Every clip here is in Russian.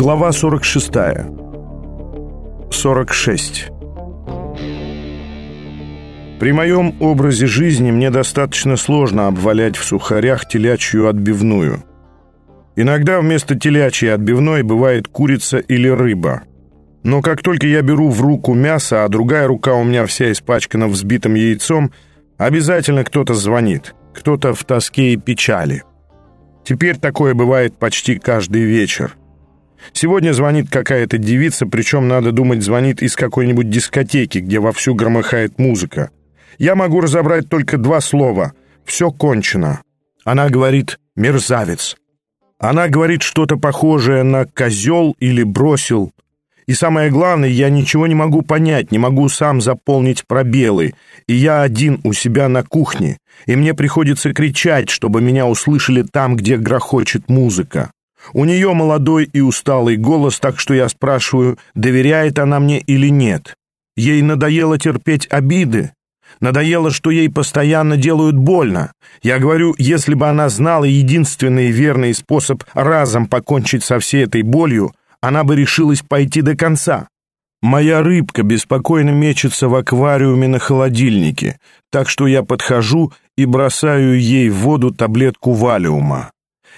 Глава 46. 46. При моем образе жизни мне достаточно сложно обвалять в сухарях телячью отбивную. Иногда вместо телячьей отбивной бывает курица или рыба. Но как только я беру в руку мясо, а другая рука у меня вся испачкана взбитым яйцом, обязательно кто-то звонит, кто-то в тоске и печали. Теперь такое бывает почти каждый вечер. Сегодня звонит какая-то девица, причем, надо думать, звонит из какой-нибудь дискотеки, где вовсю громыхает музыка. Я могу разобрать только два слова. «Все кончено». Она говорит «мерзавец». Она говорит что-то похожее на «козел» или «бросил». И самое главное, я ничего не могу понять, не могу сам заполнить пробелы. И я один у себя на кухне, и мне приходится кричать, чтобы меня услышали там, где грохочет музыка. У нее молодой и усталый голос, так что я спрашиваю, доверяет она мне или нет. Ей надоело терпеть обиды. Надоело, что ей постоянно делают больно. Я говорю, если бы она знала единственный верный способ разом покончить со всей этой болью, она бы решилась пойти до конца. Моя рыбка беспокойно мечется в аквариуме на холодильнике, так что я подхожу и бросаю ей в воду таблетку валиума.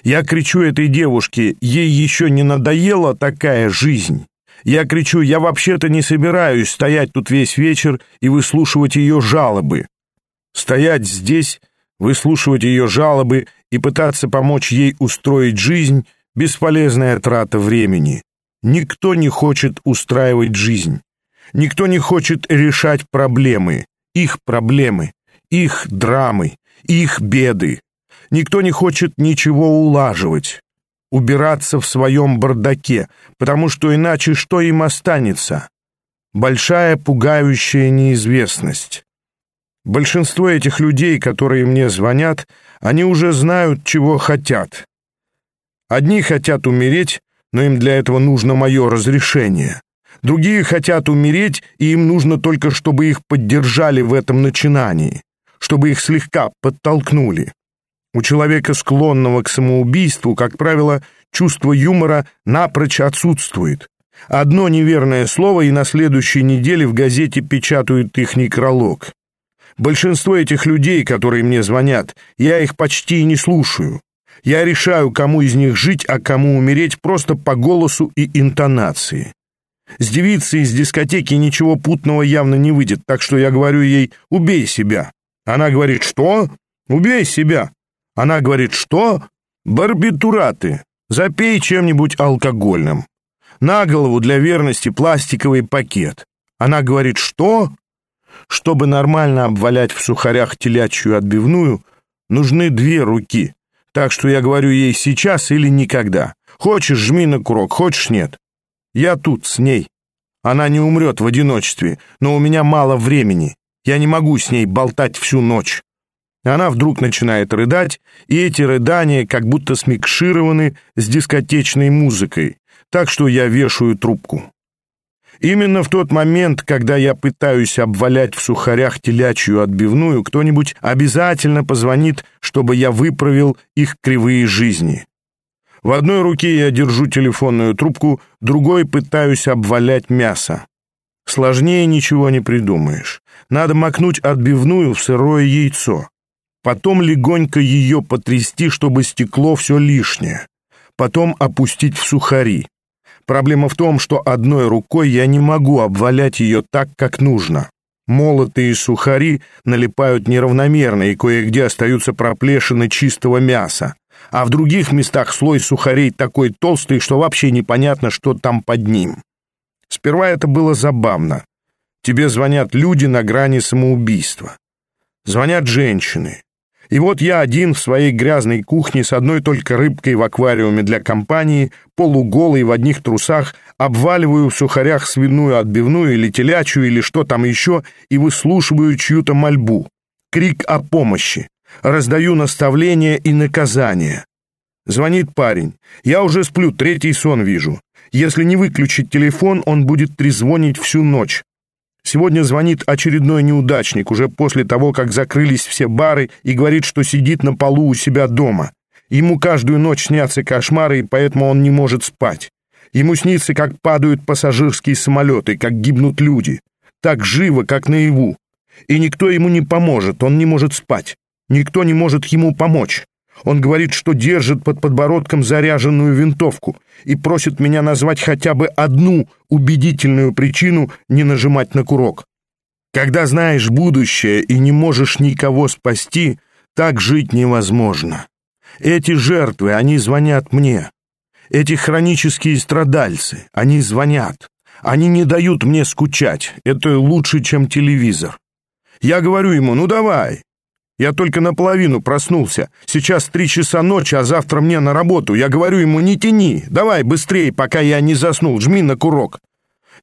Я кричу этой девушке, ей еще не надоела такая жизнь. Я кричу, я вообще-то не собираюсь стоять тут весь вечер и выслушивать ее жалобы. Стоять здесь, выслушивать ее жалобы и пытаться помочь ей устроить жизнь — бесполезная трата времени. Никто не хочет устраивать жизнь. Никто не хочет решать проблемы, их проблемы, их драмы, их беды. Никто не хочет ничего улаживать, убираться в своем бардаке, потому что иначе что им останется? Большая пугающая неизвестность. Большинство этих людей, которые мне звонят, они уже знают, чего хотят. Одни хотят умереть, но им для этого нужно мое разрешение. Другие хотят умереть, и им нужно только, чтобы их поддержали в этом начинании, чтобы их слегка подтолкнули. У человека, склонного к самоубийству, как правило, чувство юмора напрочь отсутствует. Одно неверное слово, и на следующей неделе в газете печатают их некролог. Большинство этих людей, которые мне звонят, я их почти не слушаю. Я решаю, кому из них жить, а кому умереть просто по голосу и интонации. С девицей из дискотеки ничего путного явно не выйдет, так что я говорю ей «убей себя». Она говорит «что?» «Убей себя». Она говорит «что?» «Барбитураты. Запей чем-нибудь алкогольным». На голову для верности пластиковый пакет. Она говорит «что?» Чтобы нормально обвалять в сухарях телячью отбивную, нужны две руки. Так что я говорю ей сейчас или никогда. Хочешь, жми на курок, хочешь, нет. Я тут с ней. Она не умрет в одиночестве, но у меня мало времени. Я не могу с ней болтать всю ночь. Она вдруг начинает рыдать, и эти рыдания как будто смикшированы с дискотечной музыкой, так что я вешаю трубку. Именно в тот момент, когда я пытаюсь обвалять в сухарях телячью отбивную, кто-нибудь обязательно позвонит, чтобы я выправил их кривые жизни. В одной руке я держу телефонную трубку, другой пытаюсь обвалять мясо. Сложнее ничего не придумаешь. Надо макнуть отбивную в сырое яйцо. Потом легонько ее потрясти, чтобы стекло все лишнее. Потом опустить в сухари. Проблема в том, что одной рукой я не могу обвалять ее так, как нужно. Молотые сухари налипают неравномерно, и кое-где остаются проплешины чистого мяса. А в других местах слой сухарей такой толстый, что вообще непонятно, что там под ним. Сперва это было забавно. Тебе звонят люди на грани самоубийства. Звонят женщины. И вот я один в своей грязной кухне с одной только рыбкой в аквариуме для компании, полуголый в одних трусах, обваливаю в сухарях свиную отбивную или телячью или что там еще и выслушиваю чью-то мольбу. Крик о помощи. Раздаю наставления и наказания. Звонит парень. Я уже сплю, третий сон вижу. Если не выключить телефон, он будет трезвонить всю ночь. Сегодня звонит очередной неудачник, уже после того, как закрылись все бары, и говорит, что сидит на полу у себя дома. Ему каждую ночь снятся кошмары, и поэтому он не может спать. Ему снится, как падают пассажирские самолеты, как гибнут люди. Так живо, как наяву. И никто ему не поможет, он не может спать. Никто не может ему помочь. Он говорит, что держит под подбородком заряженную винтовку и просит меня назвать хотя бы одну убедительную причину не нажимать на курок. Когда знаешь будущее и не можешь никого спасти, так жить невозможно. Эти жертвы, они звонят мне. Эти хронические страдальцы, они звонят. Они не дают мне скучать. Это лучше, чем телевизор. Я говорю ему, ну давай, я только наполовину проснулся. Сейчас три часа ночи, а завтра мне на работу. Я говорю ему, не тяни, давай быстрее, пока я не заснул, жми на курок.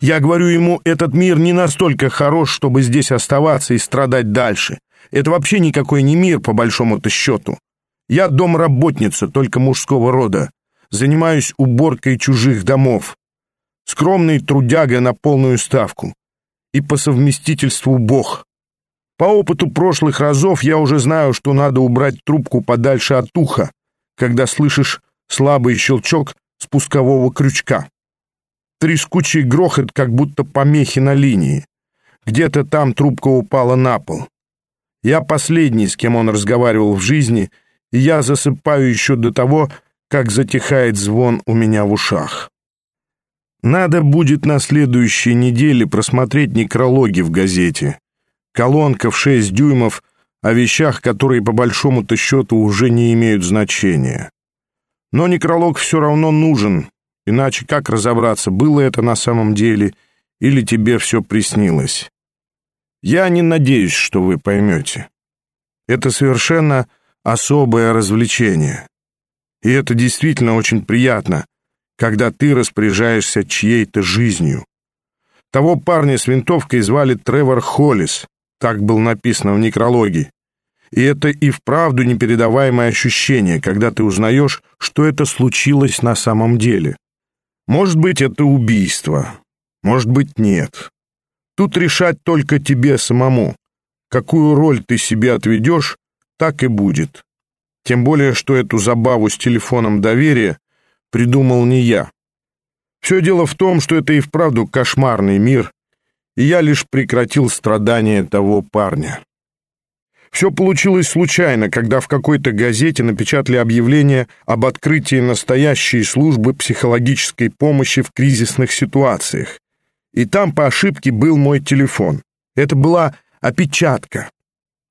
Я говорю ему, этот мир не настолько хорош, чтобы здесь оставаться и страдать дальше. Это вообще никакой не мир, по большому-то счету. Я домработница, только мужского рода. Занимаюсь уборкой чужих домов. Скромный трудяга на полную ставку. И по совместительству бог. По опыту прошлых разов я уже знаю, что надо убрать трубку подальше от уха, когда слышишь слабый щелчок спускового крючка. Трескучий грохот, как будто помехи на линии. Где-то там трубка упала на пол. Я последний, с кем он разговаривал в жизни, и я засыпаю еще до того, как затихает звон у меня в ушах. Надо будет на следующей неделе просмотреть некрологи в газете колонка в 6 дюймов о вещах, которые по большому-то счету уже не имеют значения. Но некролог все равно нужен, иначе как разобраться, было это на самом деле или тебе все приснилось. Я не надеюсь, что вы поймете. Это совершенно особое развлечение. И это действительно очень приятно, когда ты распоряжаешься чьей-то жизнью. Того парня с винтовкой звали Тревор Холлис. Так было написано в некрологе. И это и вправду непередаваемое ощущение, когда ты узнаешь, что это случилось на самом деле. Может быть, это убийство, может быть, нет. Тут решать только тебе самому. Какую роль ты себе отведешь, так и будет. Тем более, что эту забаву с телефоном доверия придумал не я. Все дело в том, что это и вправду кошмарный мир, и я лишь прекратил страдания того парня. Все получилось случайно, когда в какой-то газете напечатали объявление об открытии настоящей службы психологической помощи в кризисных ситуациях. И там по ошибке был мой телефон. Это была опечатка.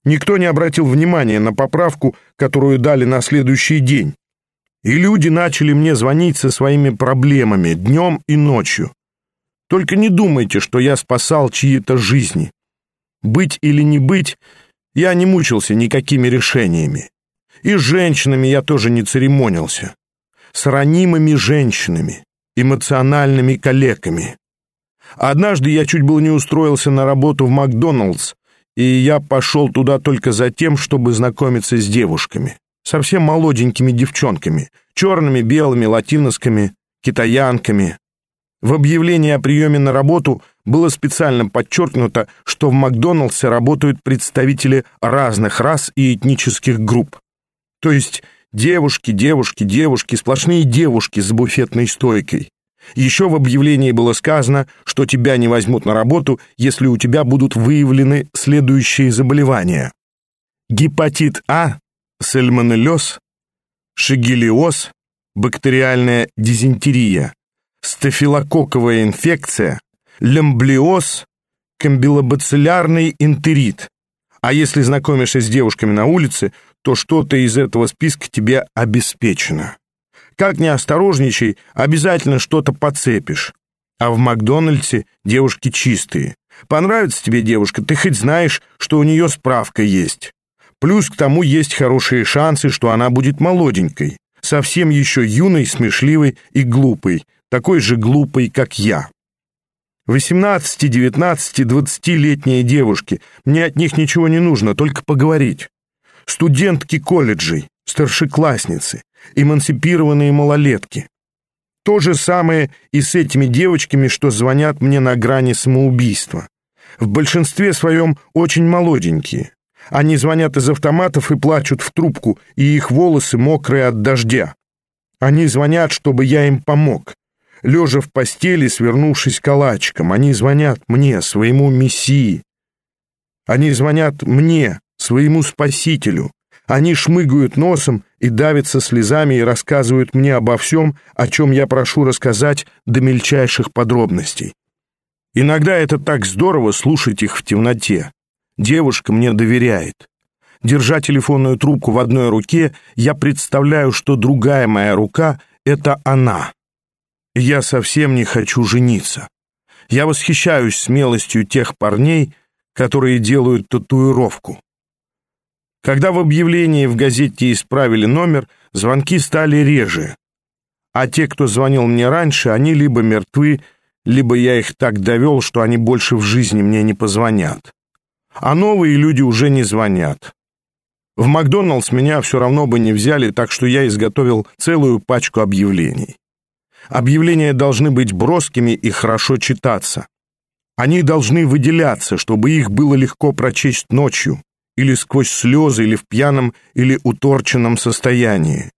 Никто не обратил внимания на поправку, которую дали на следующий день. И люди начали мне звонить со своими проблемами днем и ночью. Только не думайте, что я спасал чьи-то жизни. Быть или не быть, я не мучился никакими решениями. И с женщинами я тоже не церемонился. С ранимыми женщинами, эмоциональными коллегами. Однажды я чуть было не устроился на работу в Макдоналдс, и я пошел туда только за тем, чтобы знакомиться с девушками. Совсем молоденькими девчонками, черными, белыми, латиноскими, китаянками, в объявлении о приеме на работу было специально подчеркнуто, что в Макдоналдсе работают представители разных рас и этнических групп. То есть девушки, девушки, девушки, сплошные девушки с буфетной стойкой. Еще в объявлении было сказано, что тебя не возьмут на работу, если у тебя будут выявлены следующие заболевания. Гепатит А, сальмонеллез, шигелиоз, бактериальная дизентерия, стафилококковая инфекция, лямблиоз, камбилобациллярный энтерит. А если знакомишься с девушками на улице, то что-то из этого списка тебе обеспечено. Как не осторожничай, обязательно что-то подцепишь. А в Макдональдсе девушки чистые. Понравится тебе девушка, ты хоть знаешь, что у нее справка есть. Плюс к тому есть хорошие шансы, что она будет молоденькой, совсем еще юной, смешливой и глупой, такой же глупой, как я. 18, 19, 20-летние девушки, мне от них ничего не нужно, только поговорить. Студентки колледжей, старшеклассницы, эмансипированные малолетки. То же самое и с этими девочками, что звонят мне на грани самоубийства. В большинстве своем очень молоденькие. Они звонят из автоматов и плачут в трубку, и их волосы мокрые от дождя. Они звонят, чтобы я им помог. Лежа в постели, свернувшись калачиком. Они звонят мне, своему мессии. Они звонят мне, своему спасителю. Они шмыгают носом и давятся слезами и рассказывают мне обо всем, о чем я прошу рассказать до мельчайших подробностей. Иногда это так здорово слушать их в темноте. Девушка мне доверяет. Держа телефонную трубку в одной руке, я представляю, что другая моя рука — это она. Я совсем не хочу жениться. Я восхищаюсь смелостью тех парней, которые делают татуировку. Когда в объявлении в газете исправили номер, звонки стали реже. А те, кто звонил мне раньше, они либо мертвы, либо я их так довел, что они больше в жизни мне не позвонят. А новые люди уже не звонят. В Макдоналдс меня все равно бы не взяли, так что я изготовил целую пачку объявлений. Объявления должны быть броскими и хорошо читаться. Они должны выделяться, чтобы их было легко прочесть ночью, или сквозь слезы, или в пьяном, или уторченном состоянии.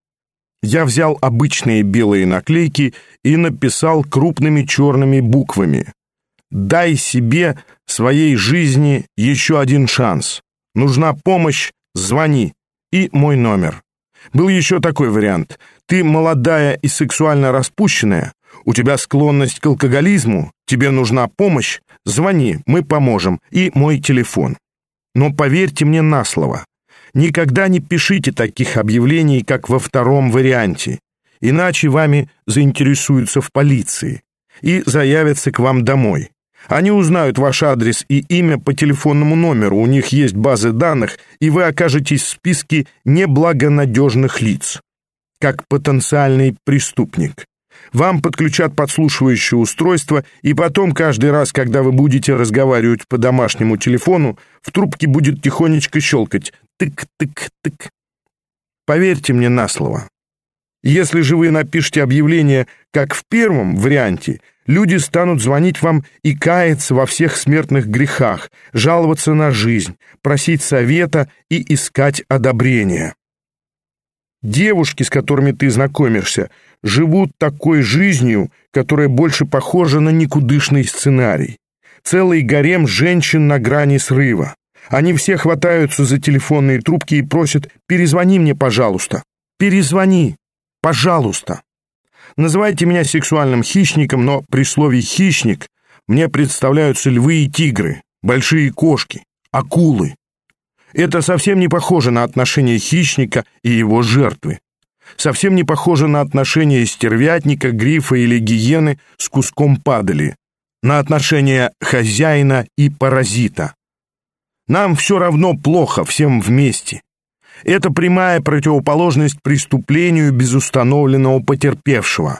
Я взял обычные белые наклейки и написал крупными черными буквами «Дай себе, своей жизни, еще один шанс. Нужна помощь, звони». И мой номер. Был еще такой вариант. Ты молодая и сексуально распущенная, у тебя склонность к алкоголизму, тебе нужна помощь, звони, мы поможем, и мой телефон. Но поверьте мне на слово, Никогда не пишите таких объявлений, как во втором варианте, иначе вами заинтересуются в полиции и заявятся к вам домой. Они узнают ваш адрес и имя по телефонному номеру, у них есть базы данных, и вы окажетесь в списке неблагонадежных лиц, как потенциальный преступник. Вам подключат подслушивающее устройство, и потом каждый раз, когда вы будете разговаривать по домашнему телефону, в трубке будет тихонечко щелкать тык-тык-тык. Поверьте мне на слово. Если же вы напишете объявление, как в первом варианте, люди станут звонить вам и каяться во всех смертных грехах, жаловаться на жизнь, просить совета и искать одобрения. Девушки, с которыми ты знакомишься, живут такой жизнью, которая больше похожа на никудышный сценарий. Целый гарем женщин на грани срыва. Они все хватаются за телефонные трубки и просят «перезвони мне, пожалуйста». «Перезвони, пожалуйста». Называйте меня сексуальным хищником, но при слове «хищник» мне представляются львы и тигры, большие кошки, акулы. Это совсем не похоже на отношение хищника и его жертвы. Совсем не похоже на отношение стервятника, грифа или гиены с куском падали, на отношение хозяина и паразита. Нам все равно плохо всем вместе. Это прямая противоположность преступлению без установленного потерпевшего.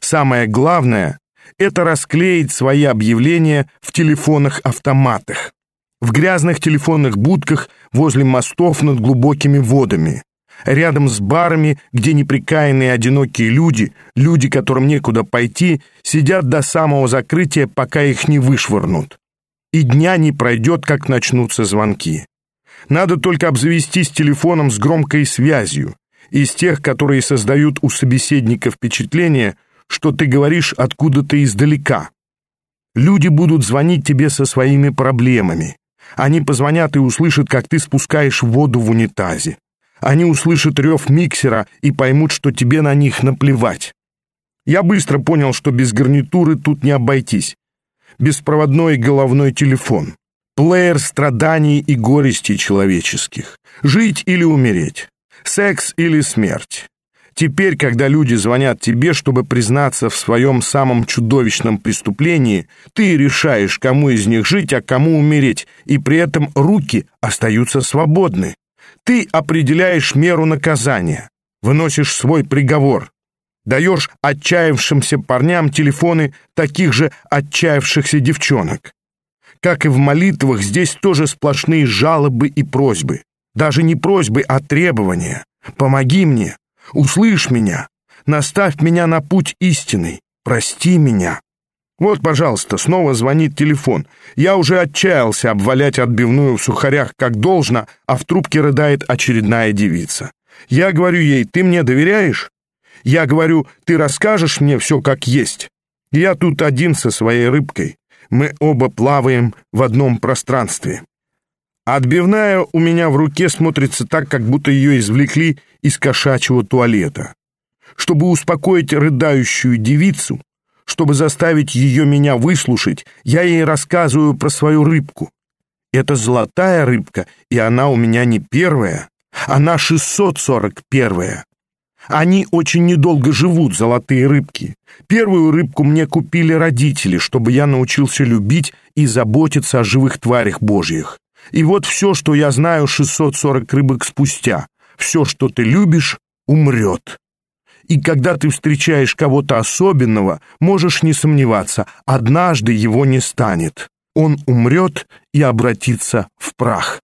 Самое главное – это расклеить свои объявления в телефонах-автоматах, в грязных телефонных будках возле мостов над глубокими водами, рядом с барами, где неприкаянные одинокие люди, люди, которым некуда пойти, сидят до самого закрытия, пока их не вышвырнут и дня не пройдет, как начнутся звонки. Надо только обзавестись телефоном с громкой связью, из тех, которые создают у собеседника впечатление, что ты говоришь откуда-то издалека. Люди будут звонить тебе со своими проблемами. Они позвонят и услышат, как ты спускаешь воду в унитазе. Они услышат рев миксера и поймут, что тебе на них наплевать. Я быстро понял, что без гарнитуры тут не обойтись беспроводной головной телефон, плеер страданий и горестей человеческих, жить или умереть, секс или смерть. Теперь, когда люди звонят тебе, чтобы признаться в своем самом чудовищном преступлении, ты решаешь, кому из них жить, а кому умереть, и при этом руки остаются свободны. Ты определяешь меру наказания, выносишь свой приговор, даешь отчаявшимся парням телефоны таких же отчаявшихся девчонок. Как и в молитвах, здесь тоже сплошные жалобы и просьбы. Даже не просьбы, а требования. «Помоги мне! Услышь меня! Наставь меня на путь истинный! Прости меня!» Вот, пожалуйста, снова звонит телефон. Я уже отчаялся обвалять отбивную в сухарях как должно, а в трубке рыдает очередная девица. Я говорю ей, ты мне доверяешь? Я говорю, ты расскажешь мне все как есть. Я тут один со своей рыбкой. Мы оба плаваем в одном пространстве. Отбивная у меня в руке смотрится так, как будто ее извлекли из кошачьего туалета. Чтобы успокоить рыдающую девицу, чтобы заставить ее меня выслушать, я ей рассказываю про свою рыбку. Это золотая рыбка, и она у меня не первая, она 641-я. Они очень недолго живут, золотые рыбки. Первую рыбку мне купили родители, чтобы я научился любить и заботиться о живых тварях божьих. И вот все, что я знаю 640 рыбок спустя. Все, что ты любишь, умрет. И когда ты встречаешь кого-то особенного, можешь не сомневаться, однажды его не станет. Он умрет и обратится в прах.